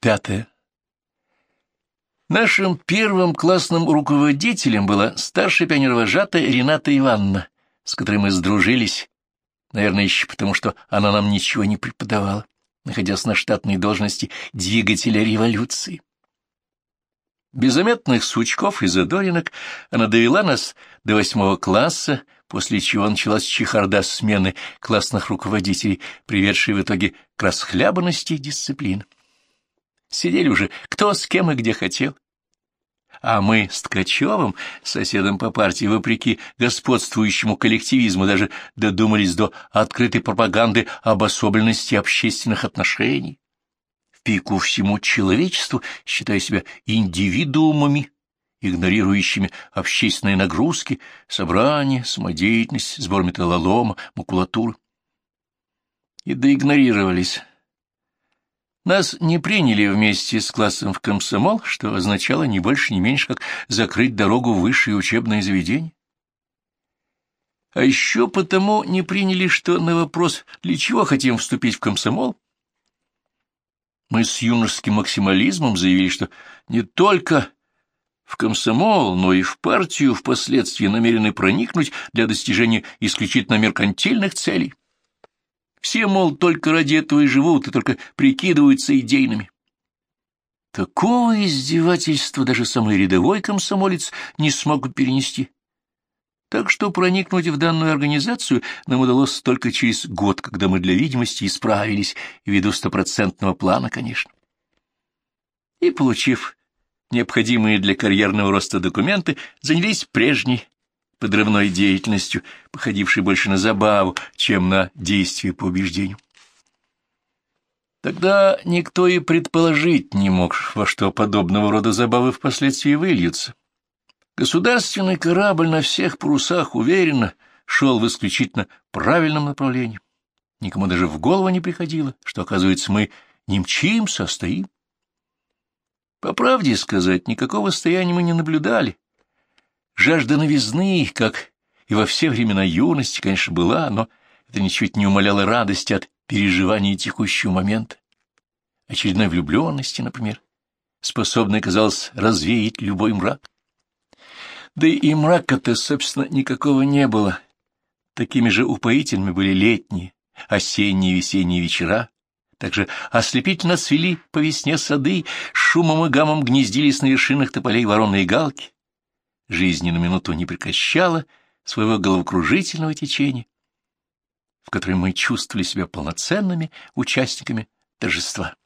Пятое. Нашим первым классным руководителем была старшая пионервожатая Рената Ивановна, с которой мы сдружились, наверное, еще потому, что она нам ничего не преподавала, находясь на штатной должности двигателя революции. Без заметных сучков и задоринок она довела нас до восьмого класса, после чего началась чехарда смены классных руководителей, приведшей в итоге к расхлябанности и дисциплины. Сидели уже кто с кем и где хотел. А мы с Ткачевым, соседом по партии, вопреки господствующему коллективизму, даже додумались до открытой пропаганды обособленности общественных отношений. В пику всему человечеству, считая себя индивидуумами, игнорирующими общественные нагрузки, собрания, самодеятельность, сбор металлолома, макулатуры. И доигнорировались. Нас не приняли вместе с классом в комсомол, что означало не больше, не меньше, как закрыть дорогу в высшее учебное заведение. А еще потому не приняли, что на вопрос, для чего хотим вступить в комсомол, мы с юношеским максимализмом заявили, что не только в комсомол, но и в партию впоследствии намерены проникнуть для достижения исключительно меркантильных целей. Все, мол, только ради этого и живут, и только прикидываются идейными. Такого издевательства даже самый рядовой комсомолец не смог перенести. Так что проникнуть в данную организацию нам удалось только через год, когда мы для видимости исправились, ввиду стопроцентного плана, конечно. И, получив необходимые для карьерного роста документы, занялись прежней подрывной деятельностью, походившей больше на забаву, чем на действие по убеждению. Тогда никто и предположить не мог, во что подобного рода забавы впоследствии выльются. Государственный корабль на всех парусах уверенно шел в исключительно правильном направлении. Никому даже в голову не приходило, что, оказывается, мы не мчимся, а стоим. По правде сказать, никакого стояния мы не наблюдали, Жажда новизны, как и во все времена юности, конечно, была, но это ничуть не умаляло радости от переживания текущего момента. Очередной влюбленности, например, способной, казалось, развеять любой мрак. Да и мрака-то, собственно, никакого не было. Такими же упоительными были летние, осенние весенние вечера. Также ослепительно свели по весне сады, шумом и гамом гнездились на вершинах тополей вороные галки жизни на минуту не прекращала своего головокружительного течения, в котором мы чувствовали себя полноценными участниками торжества.